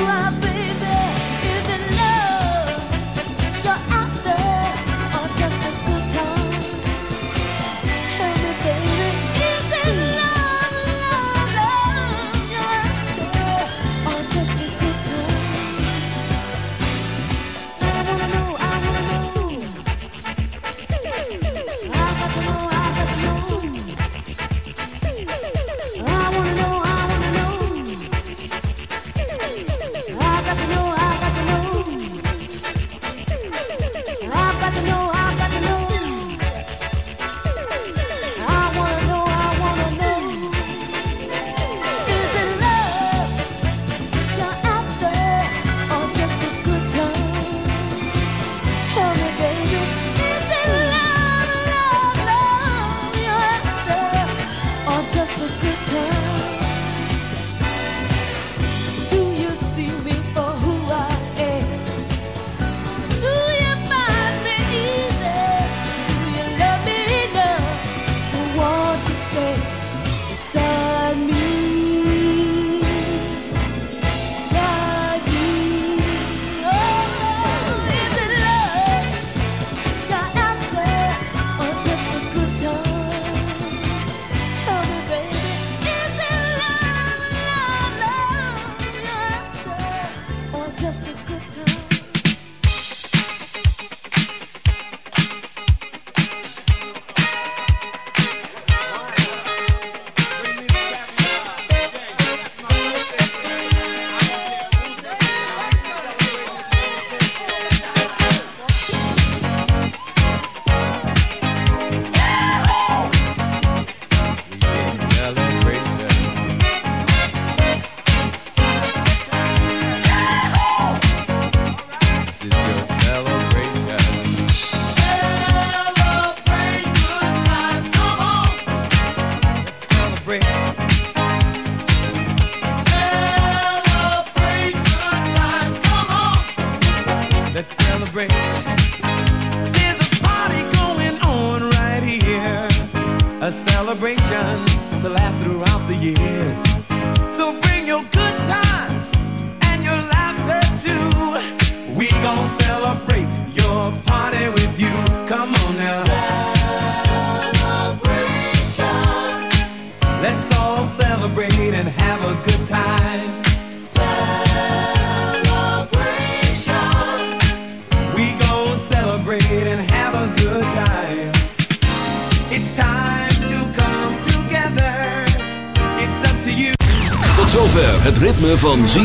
you.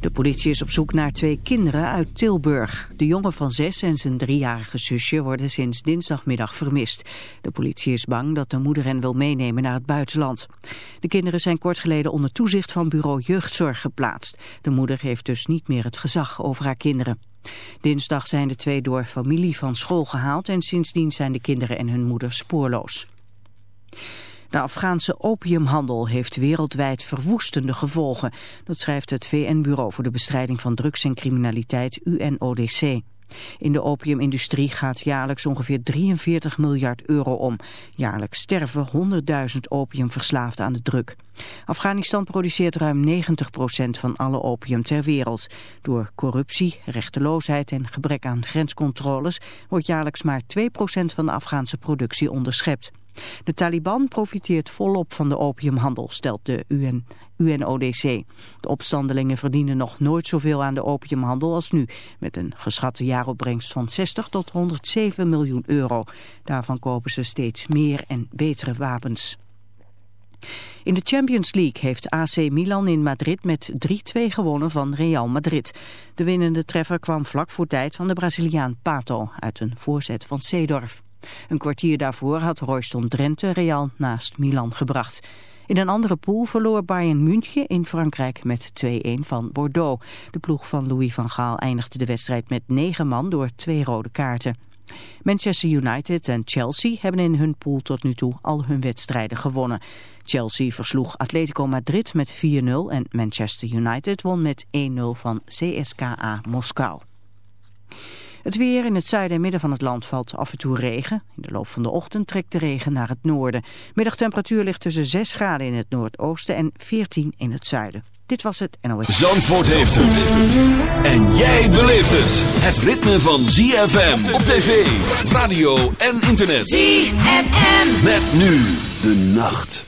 De politie is op zoek naar twee kinderen uit Tilburg. De jongen van zes en zijn driejarige zusje worden sinds dinsdagmiddag vermist. De politie is bang dat de moeder hen wil meenemen naar het buitenland. De kinderen zijn kort geleden onder toezicht van bureau jeugdzorg geplaatst. De moeder heeft dus niet meer het gezag over haar kinderen. Dinsdag zijn de twee door familie van school gehaald en sindsdien zijn de kinderen en hun moeder spoorloos. De Afghaanse opiumhandel heeft wereldwijd verwoestende gevolgen. Dat schrijft het VN-bureau voor de bestrijding van drugs en criminaliteit UNODC. In de opiumindustrie gaat jaarlijks ongeveer 43 miljard euro om. Jaarlijks sterven 100.000 opiumverslaafden aan de druk. Afghanistan produceert ruim 90% van alle opium ter wereld. Door corruptie, rechteloosheid en gebrek aan grenscontroles wordt jaarlijks maar 2% van de Afghaanse productie onderschept. De Taliban profiteert volop van de opiumhandel, stelt de UN, UNODC. De opstandelingen verdienen nog nooit zoveel aan de opiumhandel als nu, met een geschatte jaaropbrengst van 60 tot 107 miljoen euro. Daarvan kopen ze steeds meer en betere wapens. In de Champions League heeft AC Milan in Madrid met 3-2 gewonnen van Real Madrid. De winnende treffer kwam vlak voor tijd van de Braziliaan Pato uit een voorzet van Seedorf. Een kwartier daarvoor had Royston Drenthe Real naast Milan gebracht. In een andere pool verloor Bayern München in Frankrijk met 2-1 van Bordeaux. De ploeg van Louis van Gaal eindigde de wedstrijd met 9 man door twee rode kaarten. Manchester United en Chelsea hebben in hun pool tot nu toe al hun wedstrijden gewonnen. Chelsea versloeg Atletico Madrid met 4-0 en Manchester United won met 1-0 van CSKA Moskou. Het weer in het zuiden en midden van het land valt af en toe regen. In de loop van de ochtend trekt de regen naar het noorden. Middagtemperatuur ligt tussen 6 graden in het noordoosten en 14 in het zuiden. Dit was het NOS. Zandvoort heeft het. En jij beleeft het. Het ritme van ZFM op tv, radio en internet. ZFM. Met nu de nacht.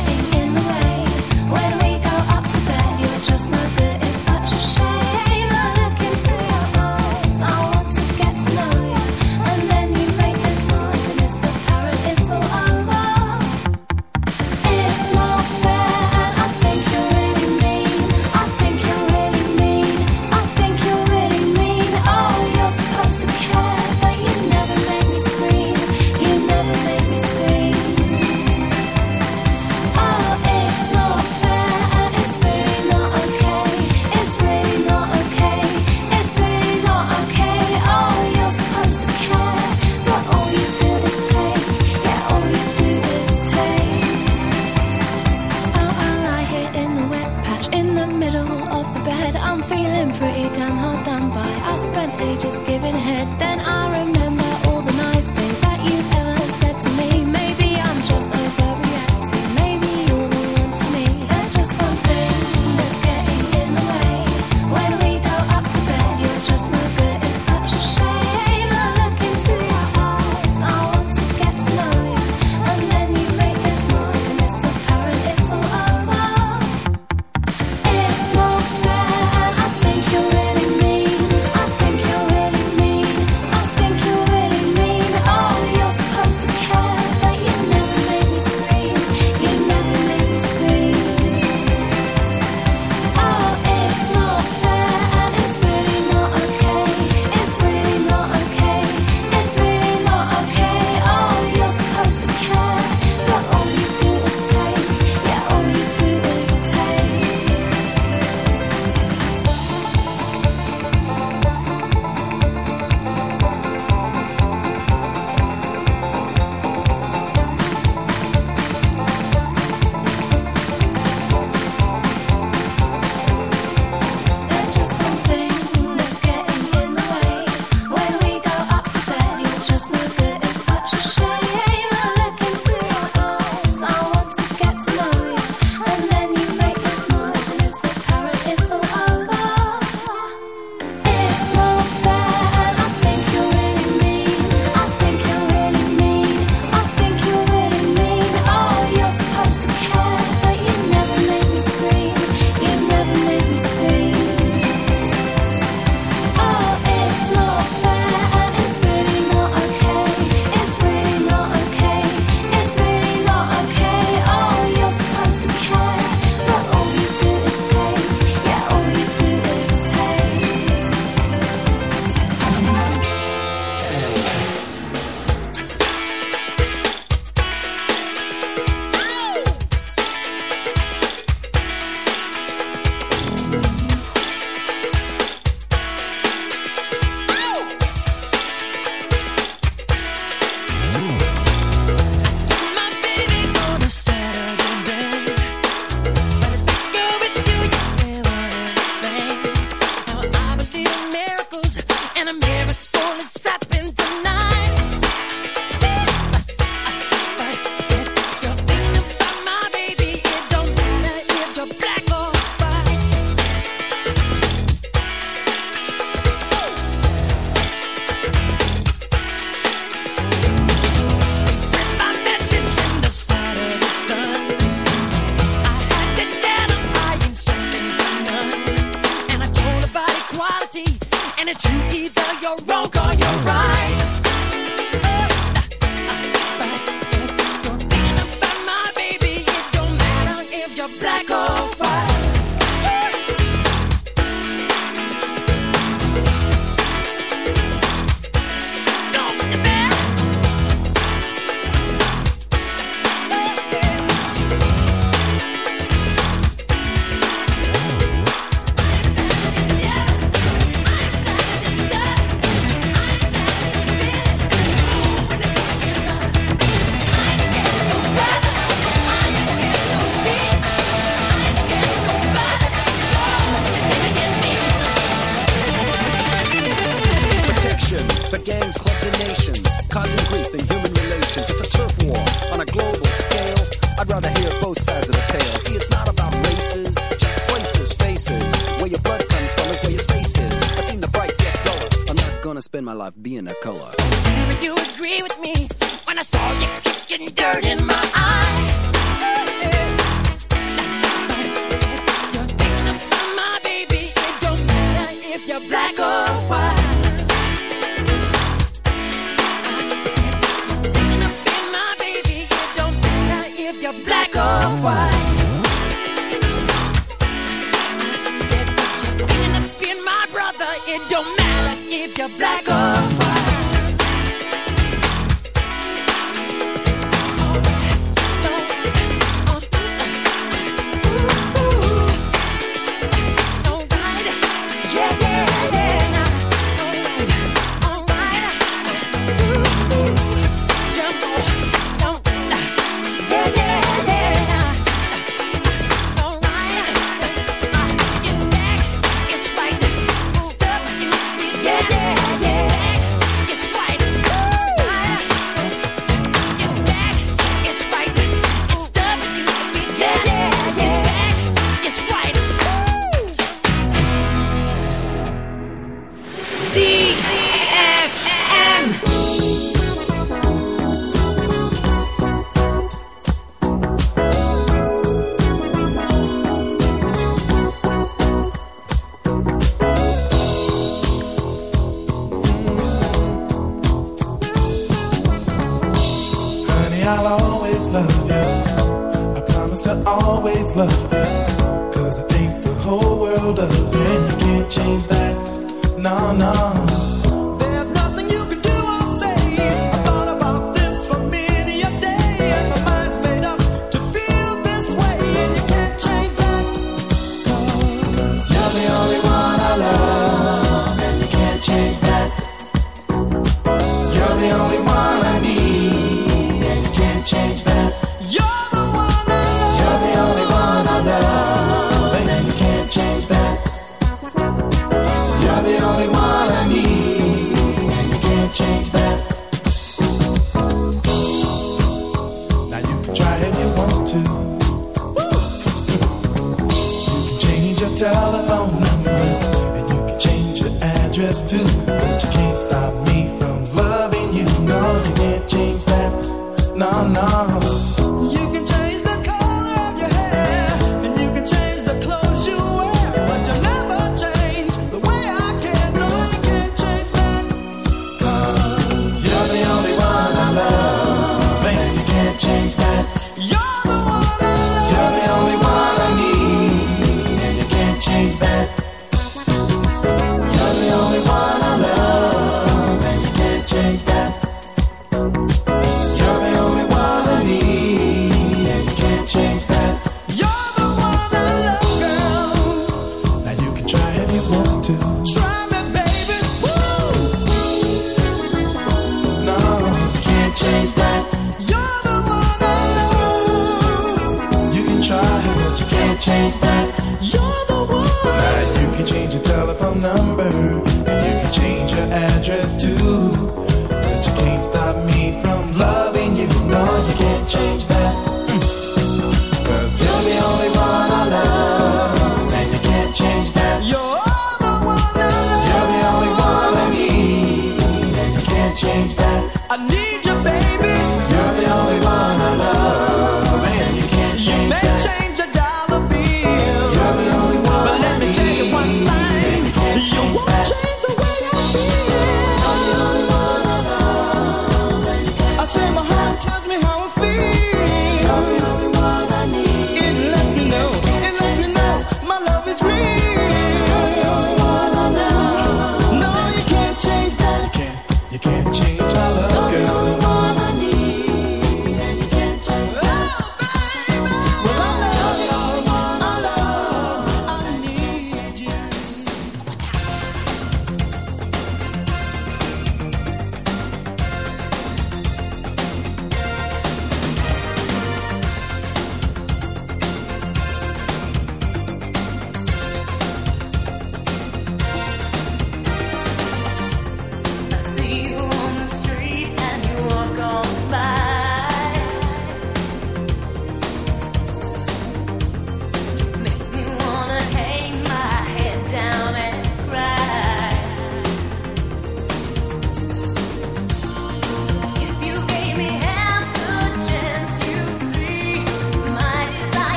telephone number, and you can change your address too.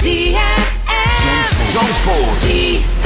ZFM. Zandvoort.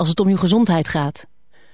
Als het om uw gezondheid gaat.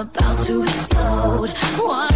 about to explode.